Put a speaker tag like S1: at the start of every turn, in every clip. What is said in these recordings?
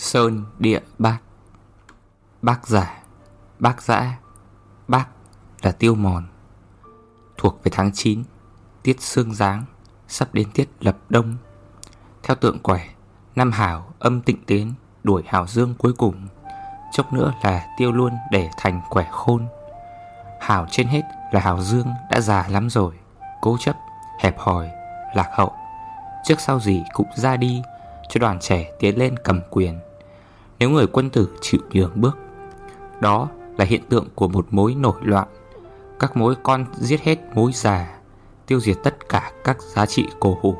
S1: Sơn địa bác Bác giả Bác giã Bác là tiêu mòn. Thuộc về tháng 9 Tiết sương giáng Sắp đến tiết lập đông. Theo tượng quẻ Năm hảo âm tịnh tiến Đuổi hảo dương cuối cùng. Chốc nữa là tiêu luôn để thành quẻ khôn. Hảo trên hết là hảo dương đã già lắm rồi Cố chấp, hẹp hòi, lạc hậu. Trước sau gì cũng ra đi Cho đoàn trẻ tiến lên cầm quyền. Nếu người quân tử chịu nhường bước Đó là hiện tượng của một mối nổi loạn. Các mối con giết hết mối già Tiêu diệt tất cả các giá trị cổ hủ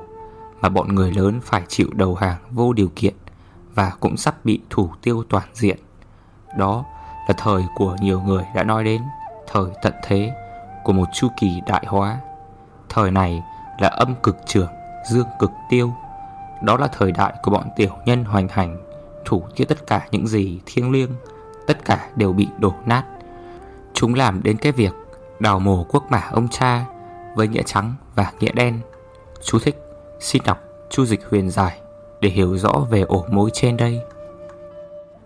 S1: Mà bọn người lớn phải chịu đầu hàng vô điều kiện Và cũng sắp bị thủ tiêu toàn diện. Đó là thời của nhiều người đã nói đến Thời tận thế của một chu kỳ đại hóa. Thời này là âm cực trưởng, dương cực tiêu. Đó là thời đại của bọn tiểu nhân hoành hành. Thủ tiêu tất cả những gì thiêng liêng, Tất cả đều bị đổ nát. Chúng làm đến cái việc đào mồ quốc mả ông cha Với nghĩa trắng và nghĩa đen. Chú thích, Xin đọc chu dịch huyền giải Để hiểu rõ về ổ mối trên đây.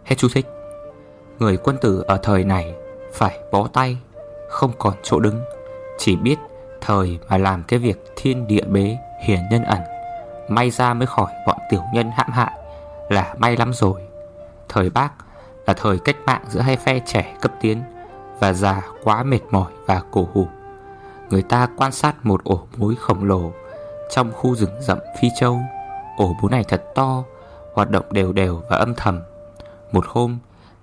S1: Hết chú thích. Người quân tử ở thời này Phải bó tay, Không còn chỗ đứng, Chỉ biết thời mà làm cái việc thiên địa bế hiển nhân ẩn. May ra mới khỏi bọn tiểu nhân hãm hại. Là may lắm rồi. Thời bác là thời cách mạng giữa hai phe trẻ cấp tiến Và già quá mệt mỏi và cổ hủ. Người ta quan sát một ổ mối khổng lồ Trong khu rừng rậm Phi Châu. Ổ mối này thật to, Hoạt động đều đều và âm thầm. Một hôm,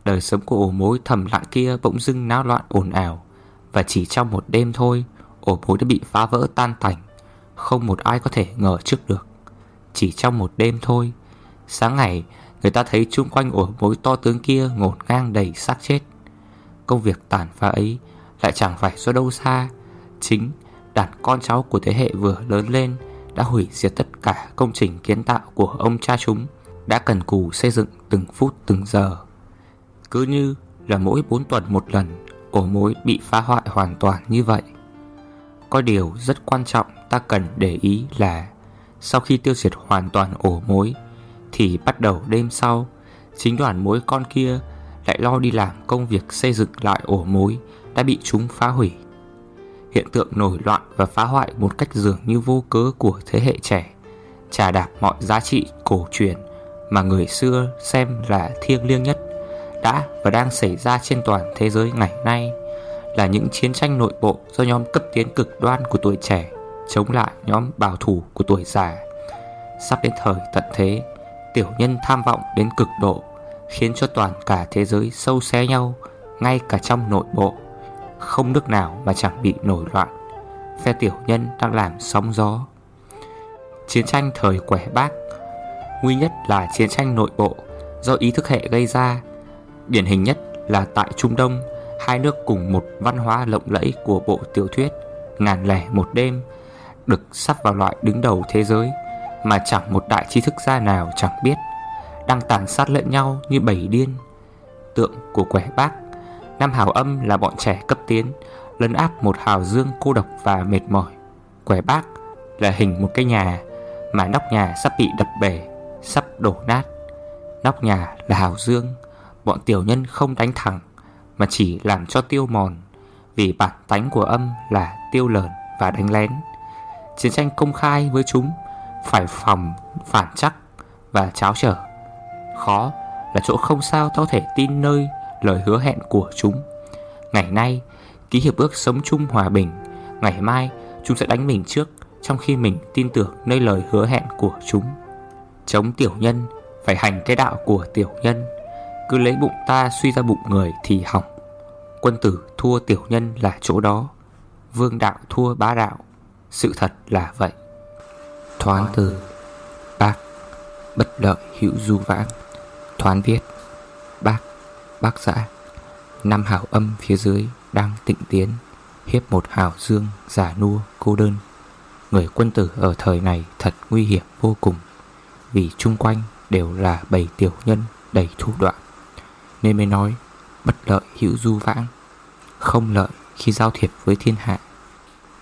S1: Đời sống của ổ mối thầm lặng kia bỗng dưng náo loạn ồn ào Và chỉ trong một đêm thôi, Ổ mối đã bị phá vỡ tan tành. Không một ai có thể ngờ trước được. Chỉ trong một đêm thôi Sáng ngày, Người ta thấy chung quanh ổ mối to tướng kia ngổn ngang đầy xác chết. Công việc tàn phá ấy Lại chẳng phải do đâu xa. Chính đàn con cháu của thế hệ vừa lớn lên Đã hủy diệt tất cả công trình kiến tạo của ông cha chúng, Đã cần cù xây dựng từng phút từng giờ. Cứ như là mỗi 4 tuần một lần, Ổ mối bị phá hoại hoàn toàn như vậy. Có điều rất quan trọng ta cần để ý là Sau khi tiêu diệt hoàn toàn ổ mối thì bắt đầu đêm sau, Chính đoàn mối con kia Lại lo đi làm công việc xây dựng lại ổ mối Đã bị chúng phá hủy. Hiện tượng nổi loạn và phá hoại Một cách dường như vô cớ của thế hệ trẻ, Trà đạp mọi giá trị cổ truyền Mà người xưa xem là thiêng liêng nhất Đã và đang xảy ra trên toàn thế giới ngày nay Là những chiến tranh nội bộ Do nhóm cấp tiến cực đoan của tuổi trẻ Chống lại nhóm bảo thủ của tuổi già. Sắp đến thời tận thế Tiểu nhân tham vọng đến cực độ, Khiến cho toàn cả thế giới sâu xé nhau, Ngay cả trong nội bộ. Không nước nào mà chẳng bị nổi loạn. Phe tiểu nhân đang làm sóng gió. Chiến tranh thời quẻ bác. Nguy nhất là chiến tranh nội bộ. Do ý thức hệ gây ra, Điển hình nhất là tại Trung Đông, Hai nước cùng một văn hóa lộng lẫy của bộ tiểu thuyết Ngàn lẻ một đêm Được sắp vào loại đứng đầu thế giới mà chẳng một đại trí thức gia nào chẳng biết. Đang tàn sát lẫn nhau như bầy điên. Tượng của quẻ bác, Năm hào âm là bọn trẻ cấp tiến, Lấn áp một hào dương cô độc và mệt mỏi. Quẻ bác là hình một cái nhà Mà nóc nhà sắp bị đập bể, Sắp đổ nát. Nóc nhà là hào dương, Bọn tiểu nhân không đánh thẳng Mà chỉ làm cho tiêu mòn, Vì bản tánh của âm là tiêu lờn và đánh lén. Chiến tranh công khai với chúng phải phòng, phản chắc và cháo trở. Khó là chỗ không sao ta có thể tin nơi lời hứa hẹn của chúng. Ngày nay, ký hiệp ước sống chung hòa bình, Ngày mai chúng sẽ đánh mình trước Trong khi mình tin tưởng nơi lời hứa hẹn của chúng. Chống tiểu nhân, phải hành cái đạo của tiểu nhân. Cứ lấy bụng ta suy ra bụng người thì hỏng. Quân tử thua tiểu nhân là chỗ đó, Vương đạo thua bá đạo. Sự thật là vậy. Thoán từ Bác, Bất lợi hữu du vãng. Thoán viết, Bác Bác giã Năm hào âm phía dưới đang tịnh tiến, Hiếp một hào dương giả nua cô đơn. Người quân tử ở thời này thật nguy hiểm vô cùng, Vì chung quanh đều là bầy tiểu nhân đầy thủ đoạn. Nên mới nói, bất lợi hữu du vãng, Không lợi khi giao thiệp với thiên hạ.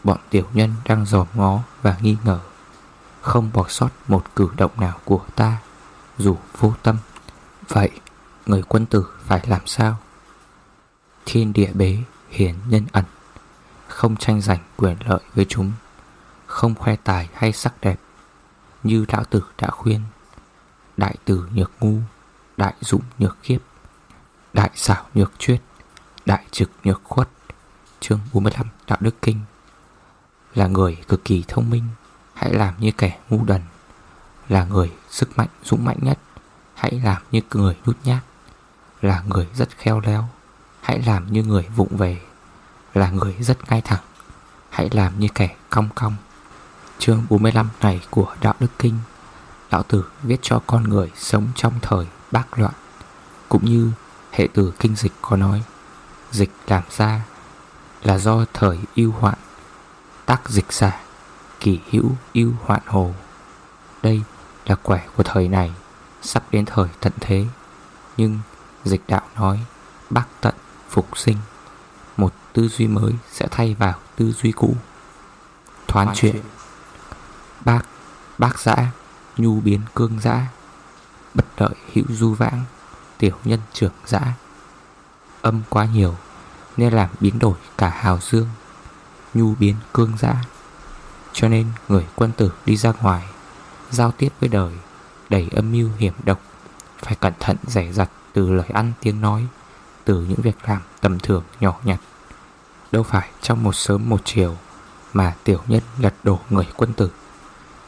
S1: Bọn tiểu nhân đang dòm ngó và nghi ngờ không bỏ sót một cử động nào của ta, Dù vô tâm. Vậy, người quân tử phải làm sao? Thiên địa bế hiển nhân ẩn, Không tranh giành quyền lợi với chúng, Không khoe tài hay sắc đẹp. Như lão tử đã khuyên, Đại tử nhược ngu, Đại dũng nhược khiếp, Đại xảo nhược chuyết, Đại trực nhược khuất. Chương 45 Đạo Đức Kinh. Là người cực kỳ thông minh Hãy làm như kẻ ngu đần. Là người sức mạnh, dũng mạnh nhất. Hãy làm như người nhút nhát. Là người rất khéo léo. Hãy làm như người vụng về. Là người rất ngay thẳng. Hãy làm như kẻ cong cong. Chương 45 này của Đạo Đức Kinh. Lão Tử viết cho con người sống trong thời bác loạn. Cũng như hệ tử kinh dịch có nói, Dịch làm ra là do thời yêu hoạn, Tác dịch giả Kỳ hữu yêu hoạn hồ. Đây là quẻ của thời này Sắp đến thời tận thế. Nhưng dịch đạo nói Bác tận phục sinh Một tư duy mới sẽ thay vào tư duy cũ. Thoán chuyện. Bác, bác giã Nhu biến cương giã Bất đợi hữu du vãng Tiểu nhân trưởng giã. Âm quá nhiều Nên làm biến đổi cả hào dương. Nhu biến cương giã cho nên người quân tử đi ra ngoài, Giao tiếp với đời, Đầy âm mưu hiểm độc, Phải cẩn thận rẻ rặt từ lời ăn tiếng nói, Từ những việc làm tầm thường nhỏ nhặt. Đâu phải trong một sớm một chiều Mà tiểu nhân lật đổ người quân tử.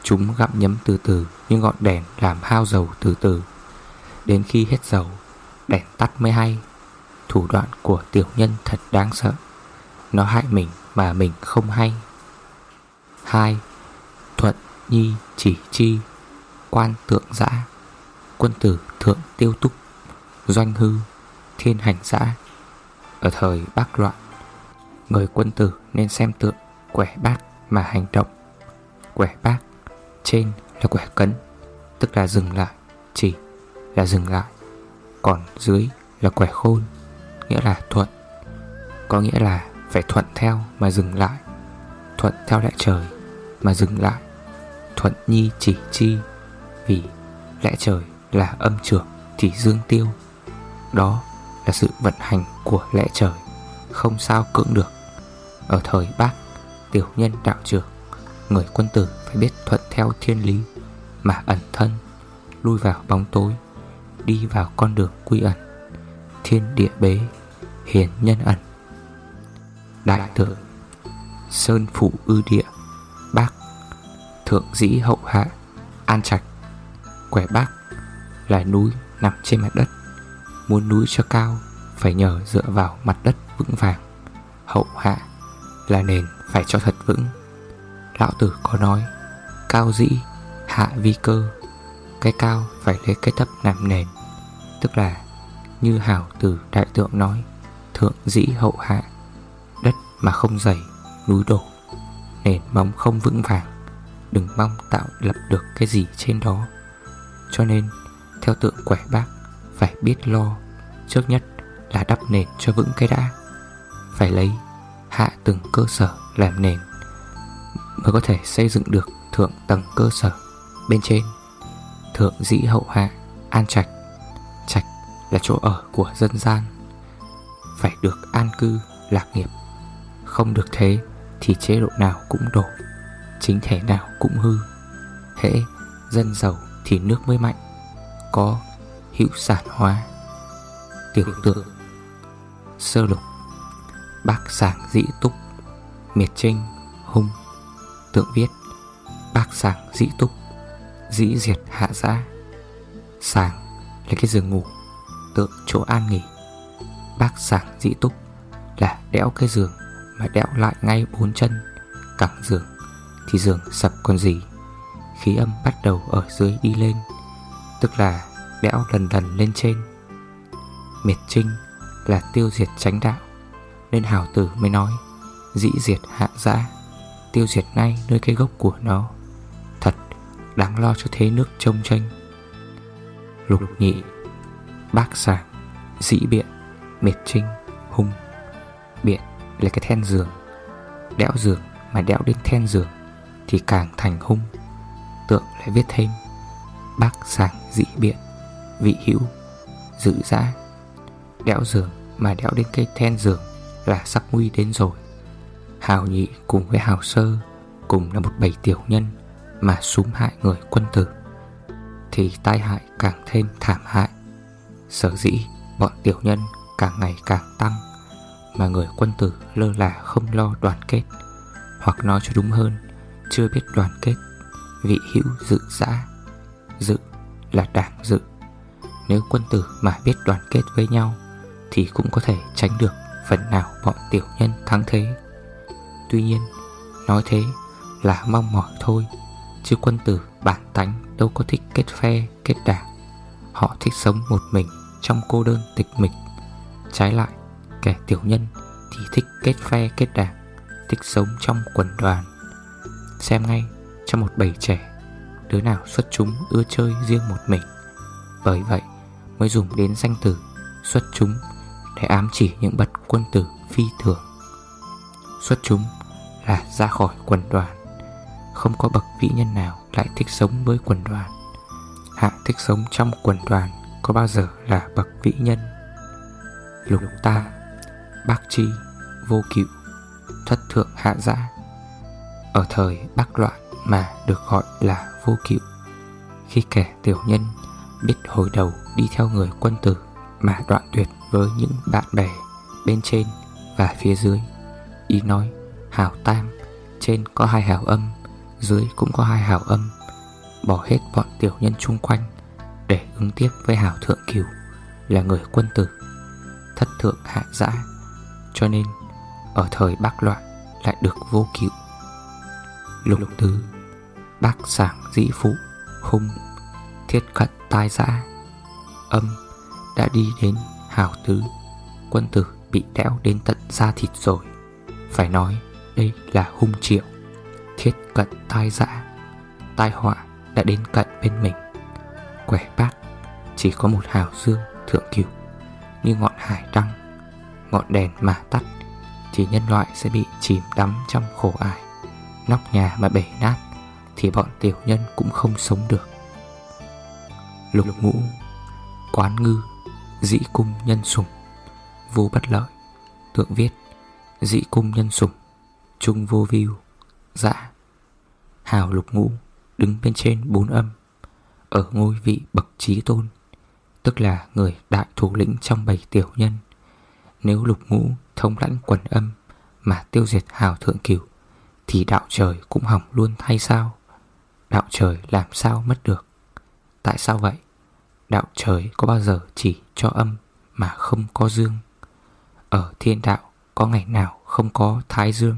S1: Chúng gặm nhấm từ từ như ngọn đèn làm hao dầu từ từ. Đến khi hết dầu, Đèn tắt mới hay. Thủ đoạn của tiểu nhân thật đáng sợ. Nó hại mình mà mình không hay. 2. Thuận nhi chỉ chi, Quan tượng giã, Quân tử thượng tiêu túc, Doanh hư, Thiên hành giã. Ở thời bác loạn, Người quân tử nên xem tượng Quẻ bác mà hành động. Quẻ bác Trên là quẻ cấn, Tức là dừng lại, Chỉ là dừng lại. Còn dưới là quẻ khôn, Nghĩa là thuận, Có nghĩa là phải thuận theo mà dừng lại. Thuận theo lại trời mà dừng lại. Thuận nhi chỉ chi, Vì lẽ trời là âm trưởng thì dương tiêu. Đó là sự vận hành của lẽ trời, Không sao cưỡng được. Ở thời bác, Tiểu nhân đạo trưởng, Người quân tử phải biết thuận theo thiên lý, Mà ẩn thân, Lui vào bóng tối, Đi vào con đường quy ẩn. Thiên địa bế, Hiền nhân ẩn. Đại thượng Sơn phủ ư địa. Thượng dĩ hậu hạ, An trạch, Quẻ bác Là núi nằm trên mặt đất. Muốn núi cho cao, Phải nhờ dựa vào mặt đất vững vàng. Hậu hạ Là nền phải cho thật vững. Lão tử có nói, Cao dĩ, hạ vi cơ. Cái cao phải lấy cái thấp làm nền. Tức là, Như hảo tử đại tượng nói, Thượng dĩ hậu hạ, Đất mà không dày, Núi đổ, Nền móng không vững vàng. Đừng mong tạo lập được cái gì trên đó. Cho nên, Theo tượng quẻ bác, Phải biết lo. Trước nhất là đắp nền cho vững cái đã. Phải lấy, hạ từng cơ sở làm nền, Mới có thể xây dựng được thượng tầng cơ sở. Bên trên, Thượng dĩ hậu hạ, An trạch. Trạch là chỗ ở của dân gian. Phải được an cư, lạc nghiệp. Không được thế Thì chế độ nào cũng đổ. Chính thể nào cũng hư. Hễ dân giàu thì nước mới mạnh, Có hữu sản hóa. Tiểu tượng, Sơ lục Bác sảng dĩ túc, Miệt trinh, hung, Tượng viết, Bác sảng dĩ túc, Dĩ diệt hạ giã. Sảng là cái giường ngủ, Tượng chỗ an nghỉ. Bác sảng dĩ túc Là đẽo cái giường Mà đẽo lại ngay bốn chân, Cẳng giường. Thì giường sập còn gì. Khí âm bắt đầu ở dưới đi lên, Tức là đẽo lần lần lên trên. Miệt trinh là tiêu diệt tránh đạo, Nên hào tử mới nói, Dĩ diệt hạ dã Tiêu diệt ngay nơi cái gốc của nó. Thật đáng lo cho thế nước trông tranh. Lục nhị, Bác sàng, Dĩ biện, Miệt trinh, Hung. Biện là cái then giường, Đẽo giường mà đẽo đến then giường. Thì càng thành hung. Tượng lại viết thêm, Bác sàng dị biện, Vị hữu, dự dã. Đẽo giường mà đẽo đến cây then giường Là sắc nguy đến rồi. Hào nhị cùng với hào sơ Cùng là một bầy tiểu nhân Mà súng hại người quân tử, Thì tai hại càng thêm thảm hại. Sở dĩ bọn tiểu nhân càng ngày càng tăng, Mà người quân tử lơ là không lo đoàn kết, Hoặc nói cho đúng hơn chưa biết đoàn kết Vị hữu dự giã Dự là đảng dự. Nếu quân tử mà biết đoàn kết với nhau Thì cũng có thể tránh được phần nào bọn tiểu nhân thắng thế. Tuy nhiên Nói thế là mong mỏi thôi Chứ quân tử bản tánh đâu có thích kết phe, kết đảng. Họ thích sống một mình trong cô đơn tịch mịch. Trái lại, kẻ tiểu nhân thì thích kết phe kết đảng Thích sống trong quần đoàn. Xem ngay trong một bầy trẻ, Đứa nào xuất chúng ưa chơi riêng một mình. Bởi vậy mới dùng đến danh từ xuất chúng Để ám chỉ những bậc quân tử phi thường. Xuất chúng là ra khỏi quần đoàn, Không có bậc vĩ nhân nào lại thích sống với quần đoàn. Hạng thích sống trong quần đoàn có bao giờ là bậc vĩ nhân? Lục ta Bác chi, Vô cựu Thất thượng hạ giã. Ở thời Bắc loạn mà được gọi là vô cựu Khi kẻ tiểu nhân biết hồi đầu đi theo người quân tử Mà đoạn tuyệt với những bạn bè bên trên và phía dưới Ý nói hào tam, Trên có hai hào âm, Dưới cũng có hai hào âm. Bỏ hết bọn tiểu nhân chung quanh Để ứng tiếp với hào thượng cửu Là người quân tử, Thất thượng hạ dã Cho nên, ở thời bắc loạn Lại được vô cựu Lục tứ. Bác sảng dĩ phụ, Hung, Thiết cận tai dã. Âm đã đi đến hào tứ. Quân tử bị đẽo đến tận da thịt rồi. Phải nói đây là hung triệu, Thiết cận tai dã. Tai họa đã đến cận bên mình. Quẻ bác, Chỉ có một hào dương thượng cửu. Như ngọn hải đăng, Ngọn đèn mà tắt, Thì nhân loại sẽ bị chìm đắm trong khổ ải. Nóc nhà mà bể nát Thì bọn tiểu nhân cũng không sống được. Lục ngũ Quán ngư Dĩ cung nhân Sùng, Vô bất lợi Tượng viết Dĩ cung nhân Sùng, Trung vô view Dạ. Hào lục ngũ Đứng bên trên bốn âm Ở ngôi vị bậc trí tôn Tức là người đại thủ lĩnh trong bảy tiểu nhân. Nếu lục ngũ thông lãnh quần âm Mà tiêu diệt hào thượng cửu thì đạo trời cũng hỏng luôn thay sao? Đạo trời làm sao mất được? Tại sao vậy? Đạo trời có bao giờ chỉ cho âm Mà không có dương? Ở thiên đạo có ngày nào không có thái dương?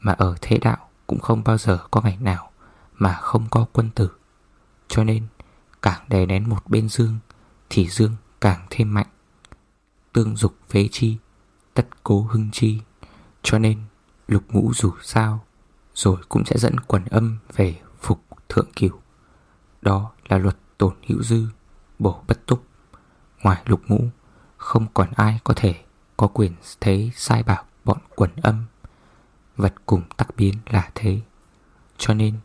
S1: Mà ở thế đạo cũng không bao giờ có ngày nào Mà không có quân tử. Cho nên, càng đè nén một bên dương, Thì dương càng thêm mạnh. Tương dục phế chi, Tất cố hưng chi. Cho nên, lục ngũ dù sao rồi cũng sẽ dẫn quần âm về phục thượng cửu Đó là luật tổn hữu dư, Bổ bất túc. Ngoài lục ngũ, Không còn ai có thể có quyền thế sai bảo bọn quần âm. Vật cùng tắc biến là thế. Cho nên,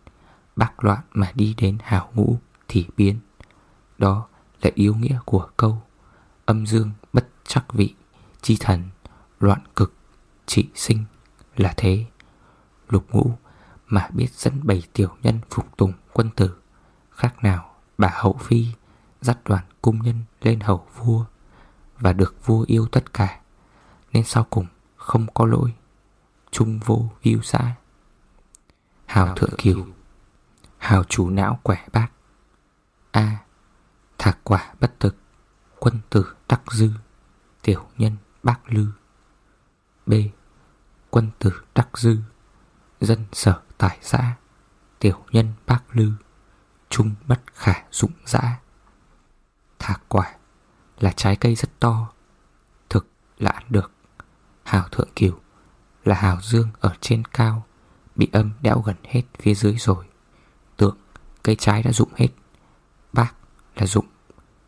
S1: bác loạn mà đi đến hào ngũ thì biến. Đó là yếu nghĩa của câu, Âm dương bất chắc vị, Chi thần, loạn cực, trị sinh là thế. Lục ngũ mà biết dẫn bảy tiểu nhân phục tùng quân tử Khác nào, bà hậu phi dắt đoàn cung nhân lên hầu vua Và được vua yêu tất cả, Nên sau cùng không có lỗi Trung vô viêu xã Hào thượng kiều, Hào chủ não quẻ bác A. Thạc quả bất thực, Quân tử đắc dư, Tiểu nhân bác lư B. Quân tử đắc dư Dân sở tài xã Tiểu nhân bác lư, Trung bất khả dụng dã Thạc quả là trái cây rất to, Thực là ăn được. Hào thượng kiều là hào dương ở trên cao, Bị âm đẽo gần hết phía dưới rồi. Tượng, cây trái đã rụng hết. Bác là rụng,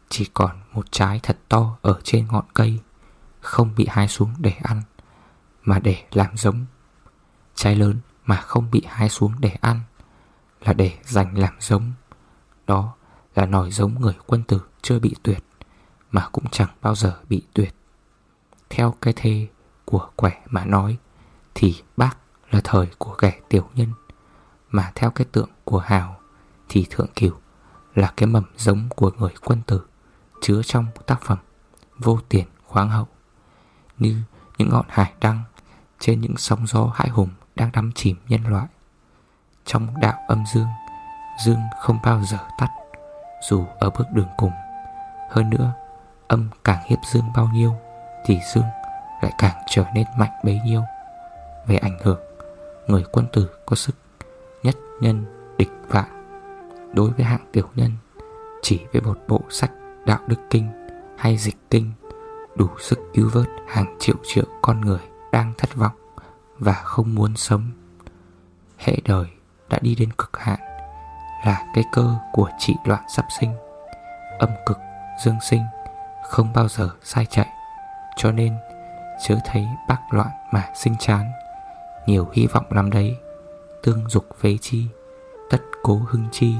S1: Chỉ còn một trái thật to ở trên ngọn cây, Không bị hái xuống để ăn, Mà để làm giống. Trái lớn mà không bị hái xuống để ăn, Là để dành làm giống. Đó là nòi giống người quân tử chưa bị tuyệt, Mà cũng chẳng bao giờ bị tuyệt. Theo cái thê của quẻ mà nói, Thì bác là thời của kẻ tiểu nhân, Mà theo cái tượng của Hào, Thì thượng cửu là cái mầm giống của người quân tử, Chứa trong tác phẩm vô tiền khoáng hậu. Như những ngọn hải đăng trên những sóng gió hãi hùng đang đắm chìm nhân loại. Trong đạo âm dương Dương không bao giờ tắt, Dù ở bước đường cùng. Hơn nữa, Âm càng hiếp dương bao nhiêu, Thì dương lại càng trở nên mạnh bấy nhiêu. Về ảnh hưởng, Người quân tử có sức Nhất nhân địch vạn. Đối với hạng tiểu nhân, Chỉ với một bộ sách đạo đức kinh Hay dịch kinh Đủ sức cứu vớt hàng triệu triệu con người Đang thất vọng. Và không muốn sống. Hệ đời đã đi đến cực hạn Là cái cơ của trị loạn sắp sinh. Âm cực, dương sinh Không bao giờ sai chạy Cho nên chớ thấy bác loạn mà sinh chán. Nhiều hy vọng lắm đấy Tương dục phế chi Tất cố hưng chi.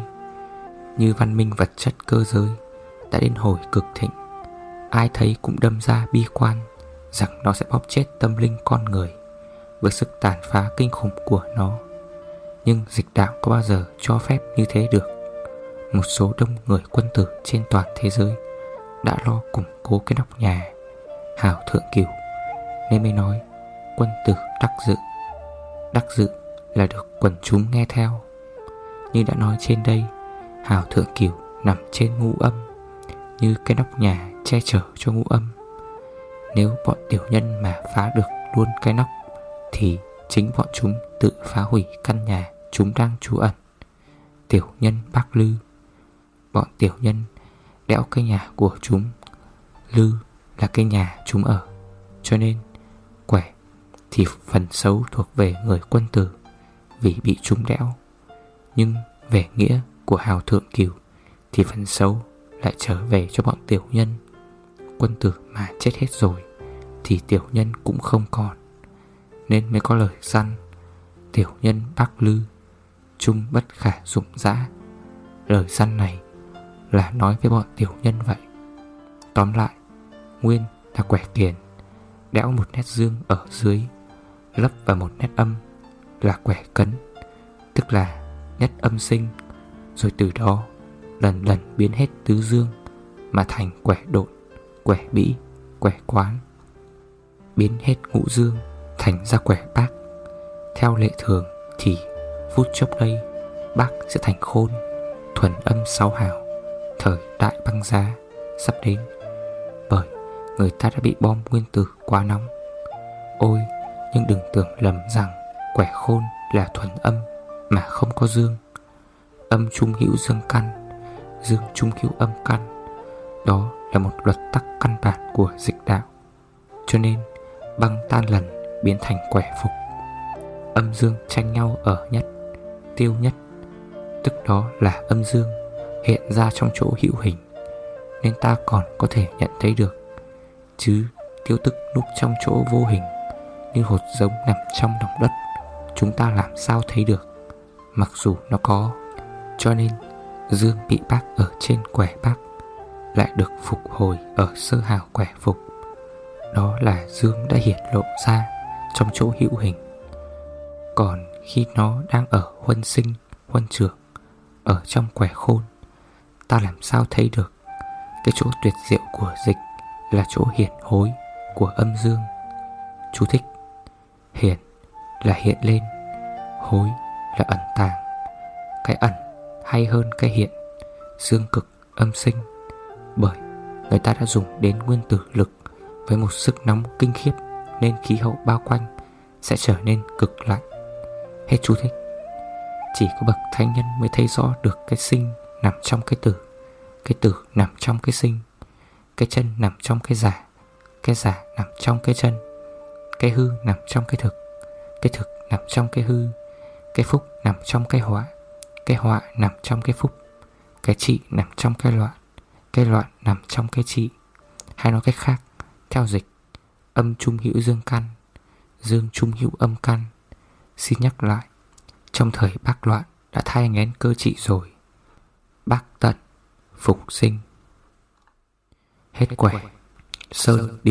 S1: Như văn minh vật chất cơ giới Đã đến hồi cực thịnh Ai thấy cũng đâm ra bi quan Rằng nó sẽ bóp chết tâm linh con người. Với sức tàn phá kinh khủng của nó. Nhưng dịch đạo có bao giờ cho phép như thế được? Một số đông người quân tử trên toàn thế giới Đã lo củng cố cái nóc nhà Hào thượng cửu Nên mới nói, Quân tử đắc dự. Đắc dự là được quần chúng nghe theo. Như đã nói trên đây Hào thượng cửu nằm trên ngũ âm, Như cái nóc nhà che chở cho ngũ âm. Nếu bọn tiểu nhân mà phá được luôn cái nóc thì chính bọn chúng tự phá hủy căn nhà chúng đang trú ẩn. Tiểu nhân bác lư. Bọn tiểu nhân đẽo cái nhà của chúng. Lư là cái nhà chúng ở, Cho nên quẻ thì phần xấu thuộc về người quân tử Vì bị chúng đẽo. Nhưng về nghĩa của hào thượng cửu Thì phần xấu lại trở về cho bọn tiểu nhân. Quân tử mà chết hết rồi Thì tiểu nhân cũng không còn. Nên mới có lời săn. Tiểu nhân bắc lư Trung bất khả dụng dã Lời săn này Là nói với bọn tiểu nhân vậy. Tóm lại Nguyên là quẻ tiền Đẽo một nét dương ở dưới Lấp vào một nét âm Là quẻ cấn Tức là nhất âm sinh. Rồi từ đó lần lần biến hết tứ dương Mà thành quẻ độn quẻ bĩ, quẻ quán. Biến hết ngũ dương thành ra quẻ bác. Theo lệ thường thì phút chốc đây, Bác sẽ thành khôn, Thuần âm sáu hào, Thời đại băng giá sắp đến. Bởi người ta đã bị bom nguyên tử quá nóng. Ôi, nhưng đừng tưởng lầm rằng Quẻ khôn là thuần âm Mà không có dương. Âm trung hữu dương căn, Dương trung hữu âm căn, Đó là một luật tắc căn bản của dịch đạo. Cho nên, băng tan lần biến thành quẻ phục. Âm dương tranh nhau ở nhất, tiêu nhất. Tức đó là âm dương hiện ra trong chỗ hữu hình Nên ta còn có thể nhận thấy được. Chứ tiêu tức núp trong chỗ vô hình Như hột giống nằm trong lòng đất Chúng ta làm sao thấy được? Mặc dù nó có Cho nên dương bị bác ở trên quẻ bác lại được phục hồi ở sơ hào quẻ phục. Đó là dương đã hiện lộ ra trong chỗ hữu hình. Còn khi nó đang ở huân sinh, huân trưởng Ở trong quẻ khôn Ta làm sao thấy được? Cái chỗ tuyệt diệu của dịch Là chỗ hiển hối của âm dương. Chú thích Hiển là hiện lên Hối là ẩn tàng. Cái ẩn hay hơn cái hiện Dương cực âm sinh. Bởi người ta đã dùng đến nguyên tử lực với một sức nóng kinh khiếp nên khí hậu bao quanh sẽ trở nên cực lạnh. Hết chú thích. Chỉ có bậc thánh nhân mới thấy rõ được cái sinh nằm trong cái tử, cái tử nằm trong cái sinh, cái chân nằm trong cái giả, cái giả nằm trong cái chân, cái hư nằm trong cái thực, cái thực nằm trong cái hư, cái phúc nằm trong cái họa, cái họa nằm trong cái phúc, cái trị nằm trong cái loạn, cái loạn nằm trong cái trị Hay nói cách khác Theo dịch Âm trung hữu dương căn Dương trung hữu âm căn Xin nhắc lại, Trong thời bác loạn đã thay ngén cơ trị rồi. Bác tận, Phục sinh. Hết quẻ. Sơn đi